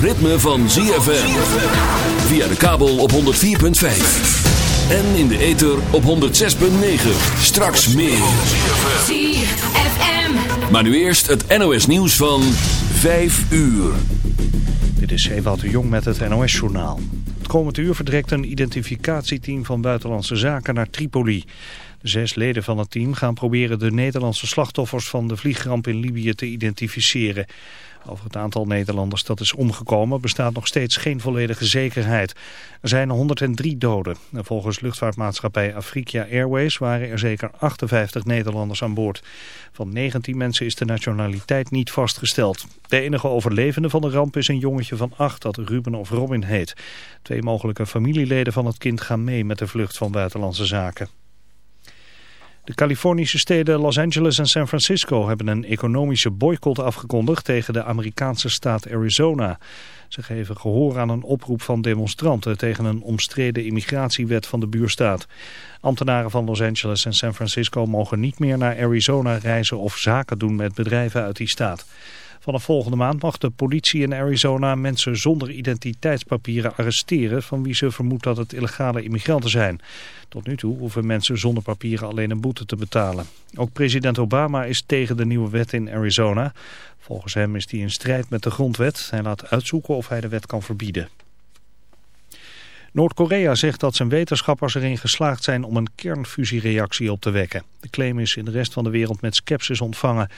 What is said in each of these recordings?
ritme van ZFM. Via de kabel op 104.5. En in de ether op 106.9. Straks meer. ZFM. Maar nu eerst het NOS nieuws van 5 uur. Dit is Ewout de Jong met het NOS-journaal. Het komend uur vertrekt een identificatieteam van Buitenlandse Zaken naar Tripoli. De zes leden van het team gaan proberen de Nederlandse slachtoffers van de vliegramp in Libië te identificeren. Over het aantal Nederlanders dat is omgekomen bestaat nog steeds geen volledige zekerheid. Er zijn 103 doden. En volgens luchtvaartmaatschappij Afrika Airways waren er zeker 58 Nederlanders aan boord. Van 19 mensen is de nationaliteit niet vastgesteld. De enige overlevende van de ramp is een jongetje van 8 dat Ruben of Robin heet. Twee mogelijke familieleden van het kind gaan mee met de vlucht van buitenlandse zaken. De Californische steden Los Angeles en San Francisco hebben een economische boycott afgekondigd tegen de Amerikaanse staat Arizona. Ze geven gehoor aan een oproep van demonstranten tegen een omstreden immigratiewet van de buurstaat. Ambtenaren van Los Angeles en San Francisco mogen niet meer naar Arizona reizen of zaken doen met bedrijven uit die staat. Vanaf volgende maand mag de politie in Arizona mensen zonder identiteitspapieren arresteren van wie ze vermoedt dat het illegale immigranten zijn. Tot nu toe hoeven mensen zonder papieren alleen een boete te betalen. Ook president Obama is tegen de nieuwe wet in Arizona. Volgens hem is die in strijd met de grondwet. Hij laat uitzoeken of hij de wet kan verbieden. Noord-Korea zegt dat zijn wetenschappers erin geslaagd zijn om een kernfusiereactie op te wekken. De claim is in de rest van de wereld met sceptisch ontvangen.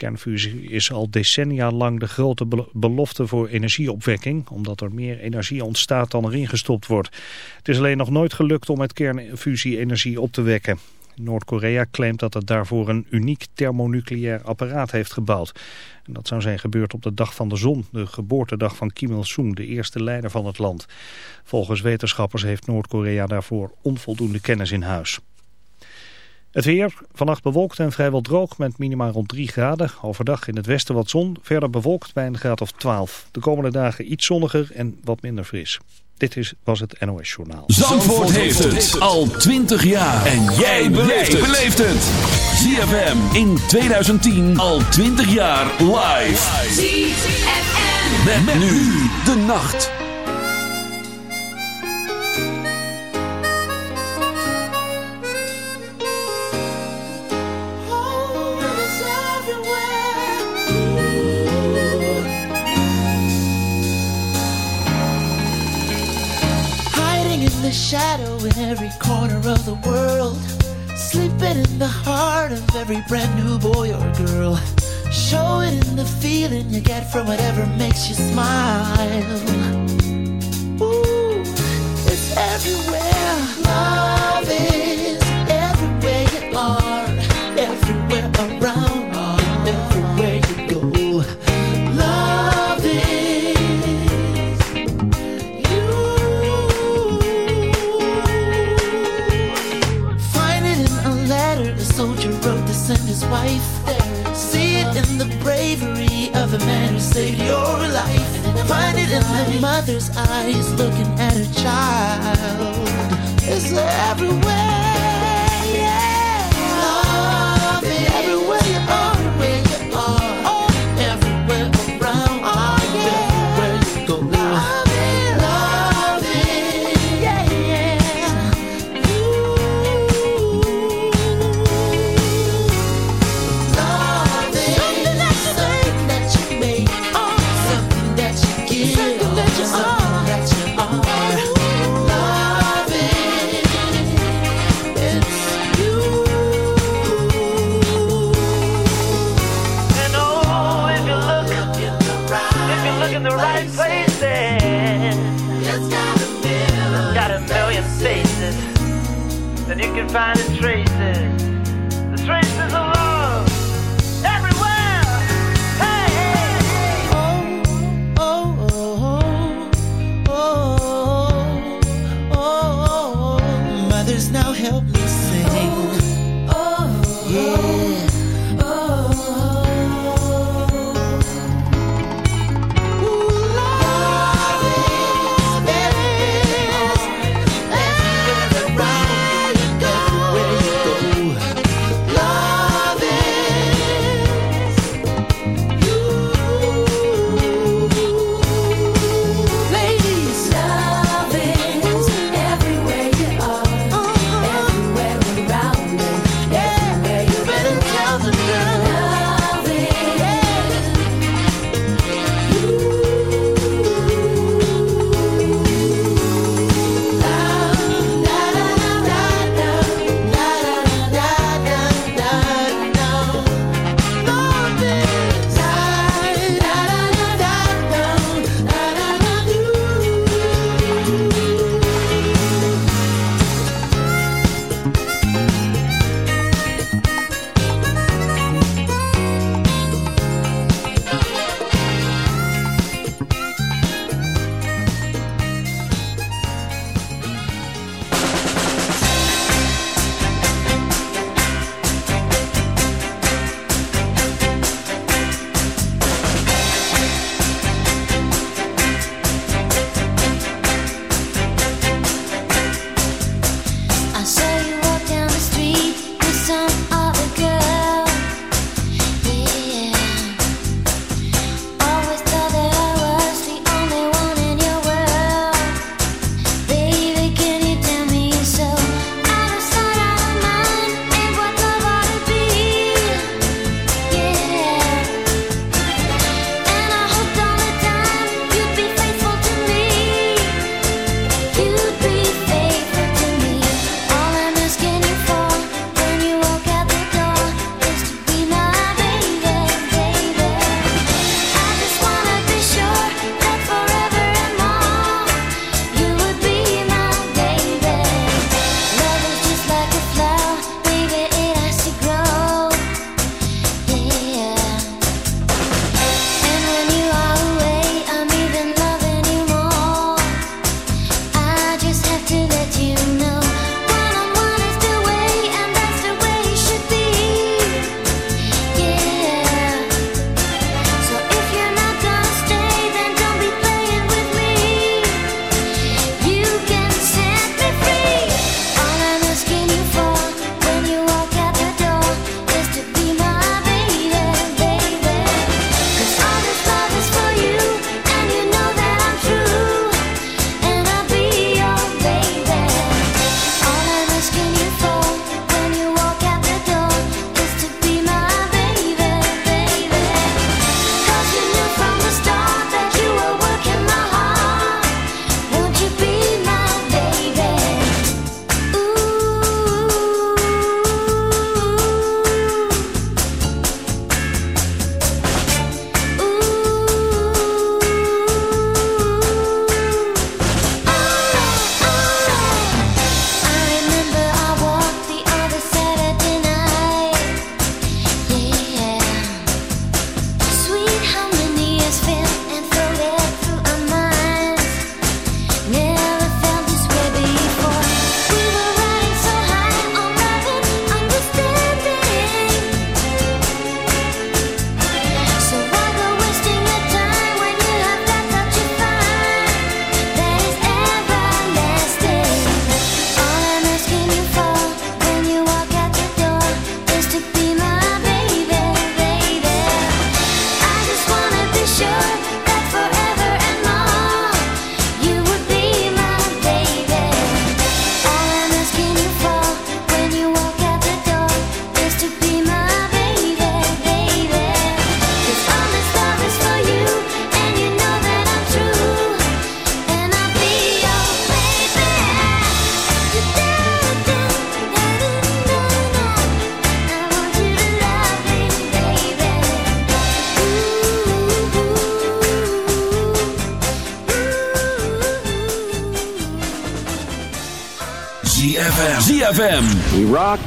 Kernfusie is al decennia lang de grote belofte voor energieopwekking, omdat er meer energie ontstaat dan erin gestopt wordt. Het is alleen nog nooit gelukt om met kernfusie energie op te wekken. Noord-Korea claimt dat het daarvoor een uniek thermonucleair apparaat heeft gebouwd. En dat zou zijn gebeurd op de dag van de zon, de geboortedag van Kim Il-sung, de eerste leider van het land. Volgens wetenschappers heeft Noord-Korea daarvoor onvoldoende kennis in huis. Het weer, vannacht bewolkt en vrijwel droog met minimaal rond 3 graden. Overdag in het westen wat zon, verder bewolkt bij een graad of 12. De komende dagen iets zonniger en wat minder fris. Dit is, was het NOS Journaal. Zandvoort, heeft het al 20 jaar. En jij beleeft het. ZFM in 2010 al 20 jaar live. ZFM. Met, nu de nacht. Girl. Show it in the feeling you get from whatever makes you smile. Ooh, it's everywhere. Love the man who saved your life. Find it in the mother's eyes looking at her child. It's everywhere. Look in the right places, It's got a million. got a million faces, then you can find the traces,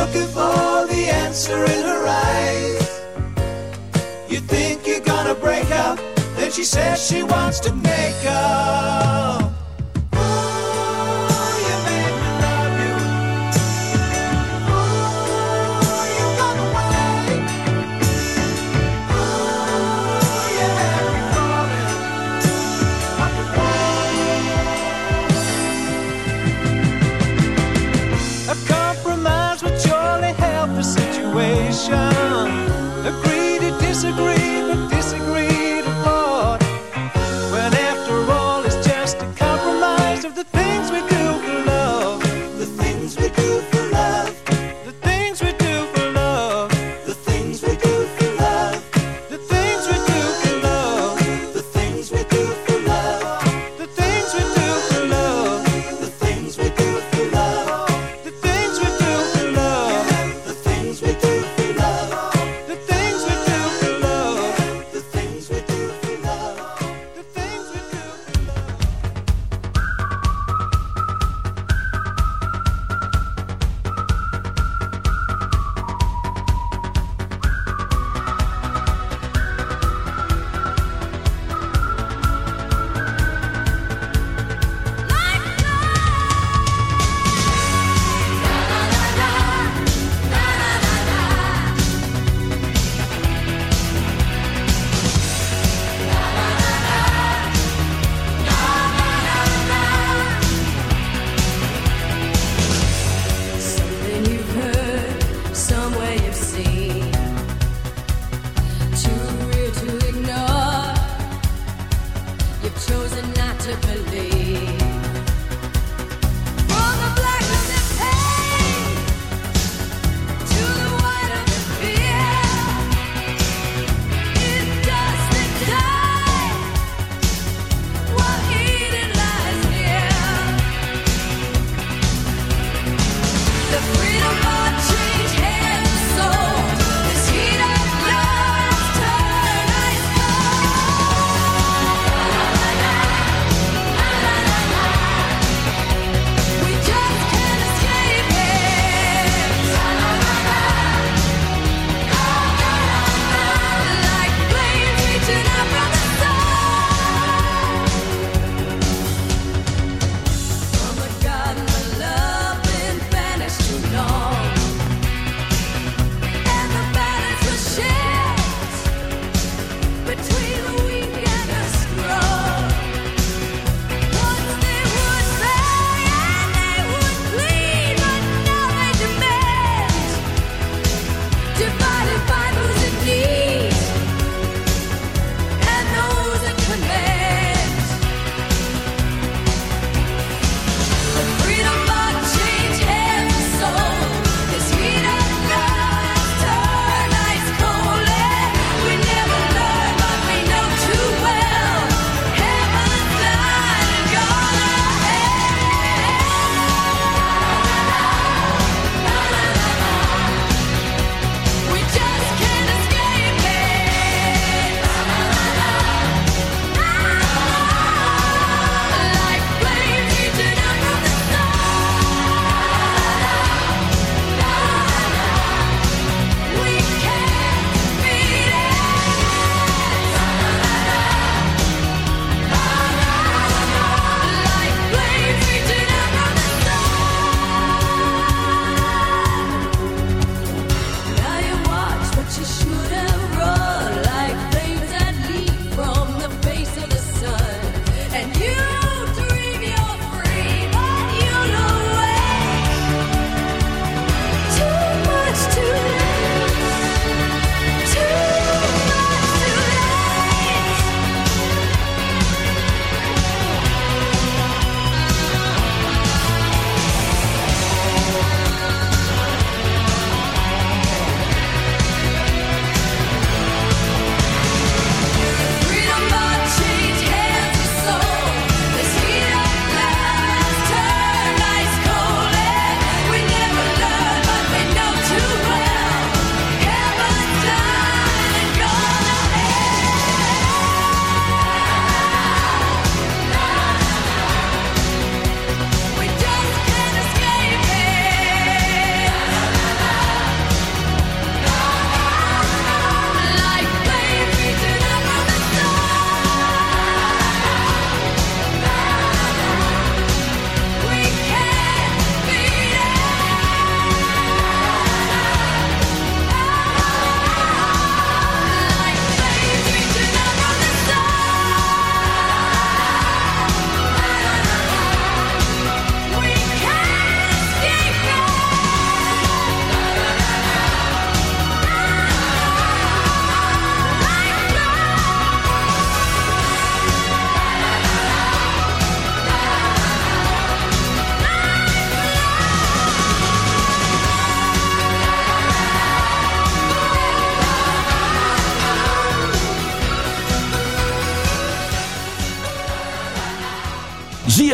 looking for the answer in her eyes. You think you're gonna break up, then she says she wants to make up.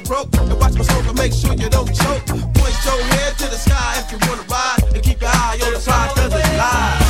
never broke. And watch my smoke and make sure you don't choke. Point your head to the sky if you wanna ride. And keep your eye on the side cause it's live.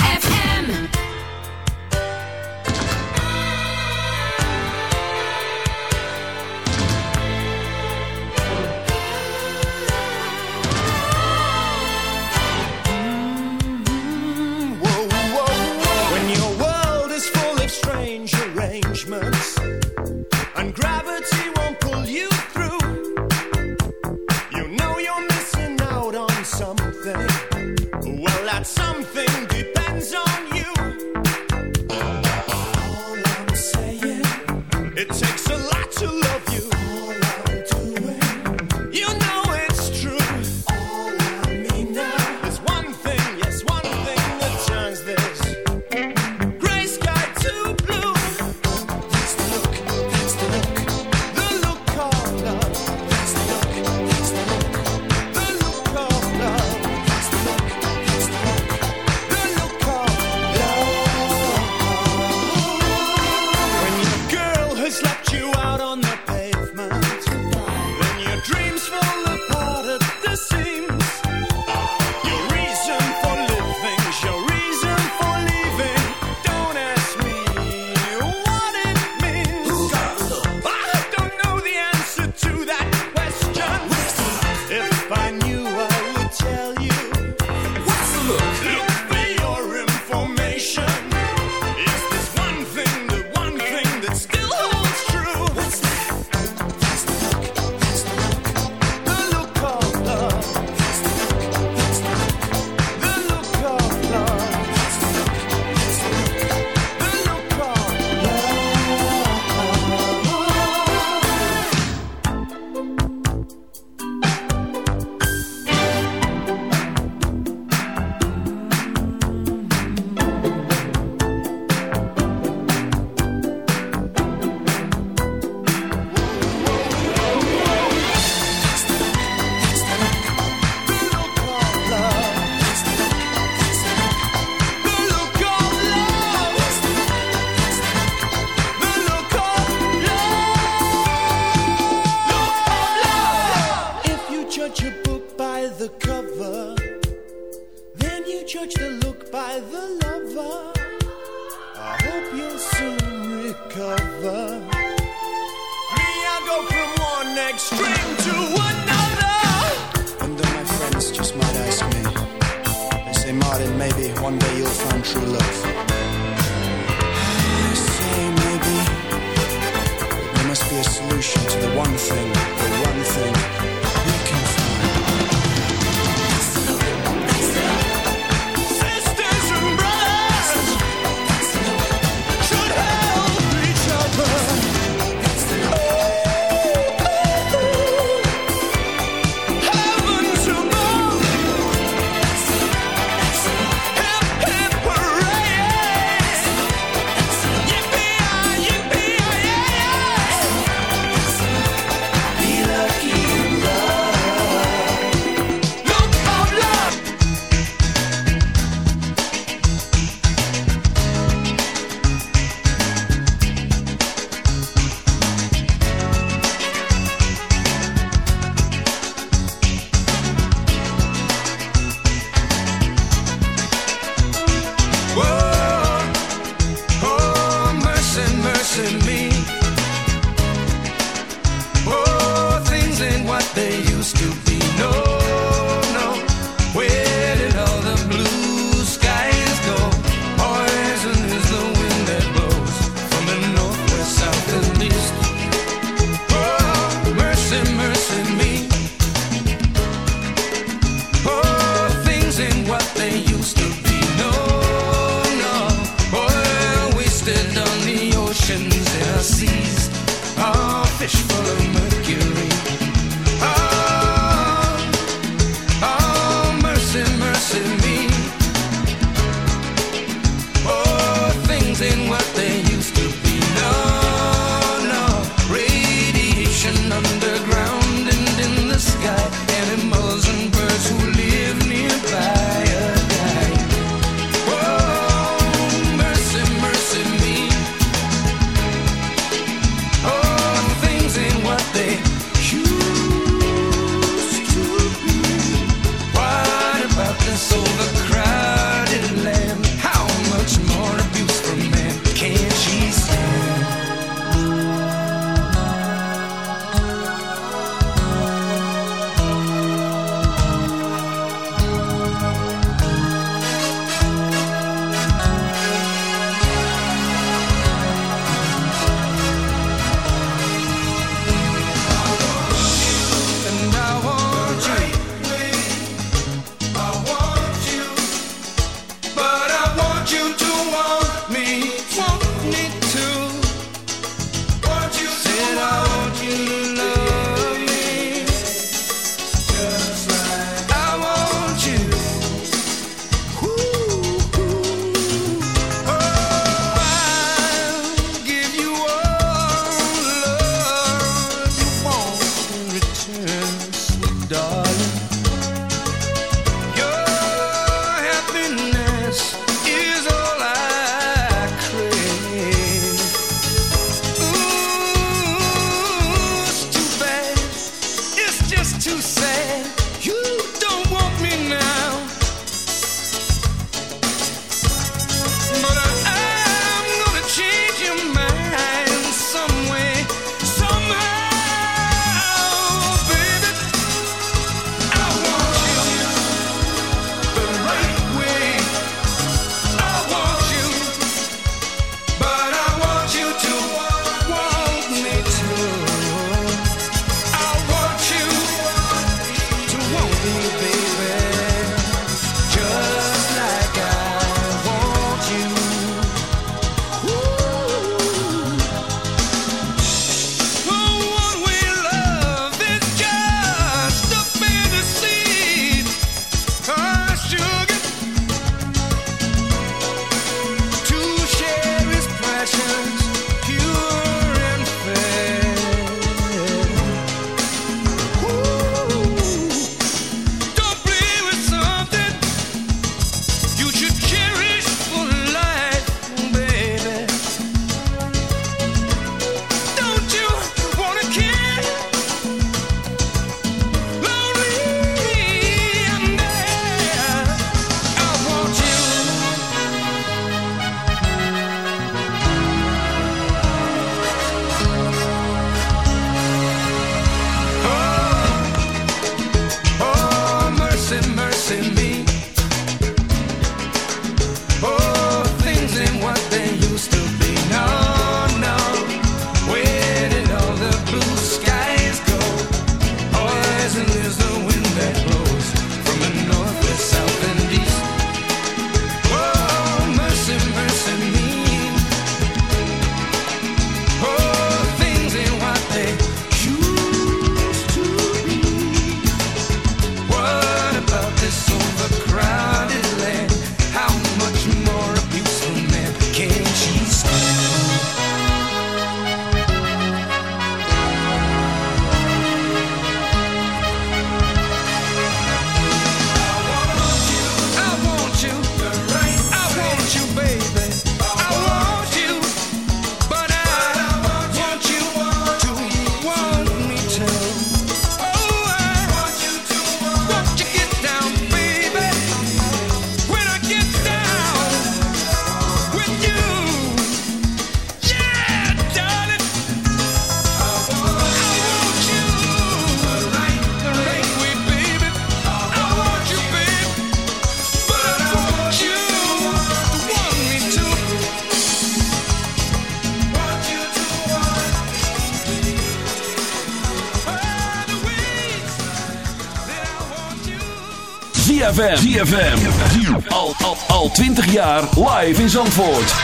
ZFM. ZFM. Al, al, al 20 jaar live in Zandvoort.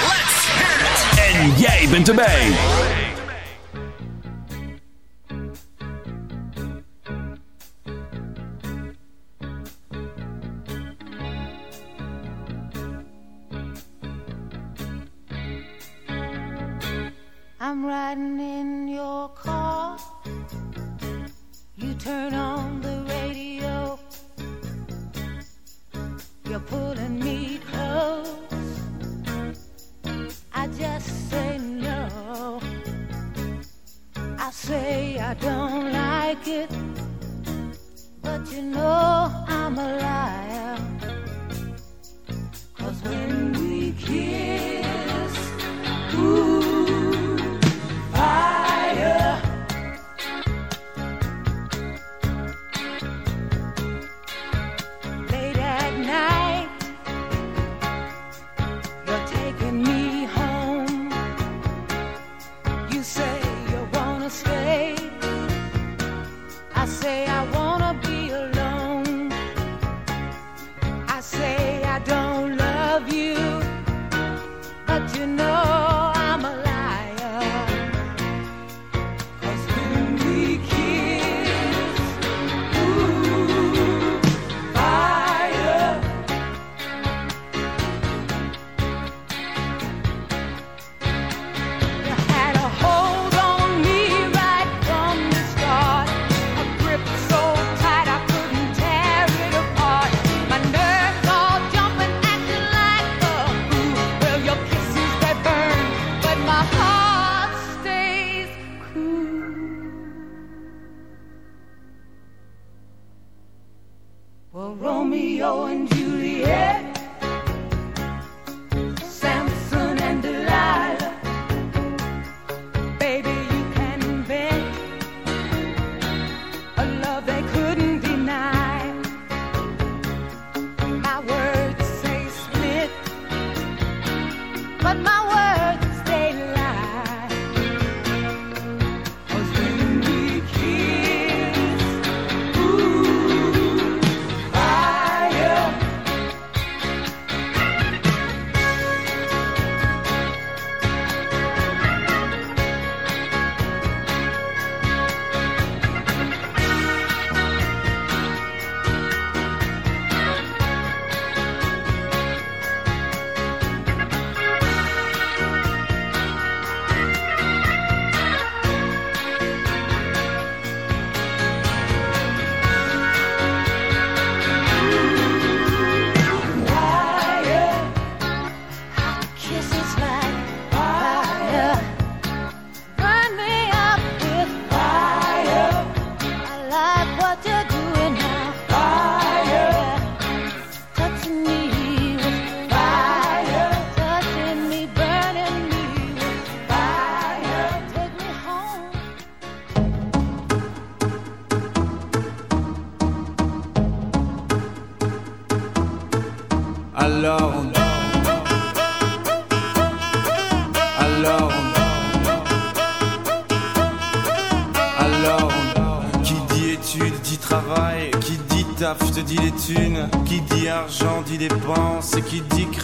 En jij bent erbij. I'm riding in your car. You turn you know Romeo and Juliet.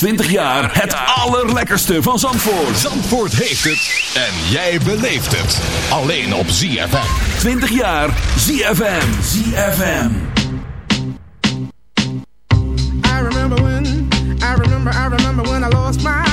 20 jaar het allerlekkerste van Zandvoort. Zandvoort heeft het en jij beleeft het. Alleen op ZFM. 20 jaar ZFM. ZFM. I remember when, I remember, I remember when I lost my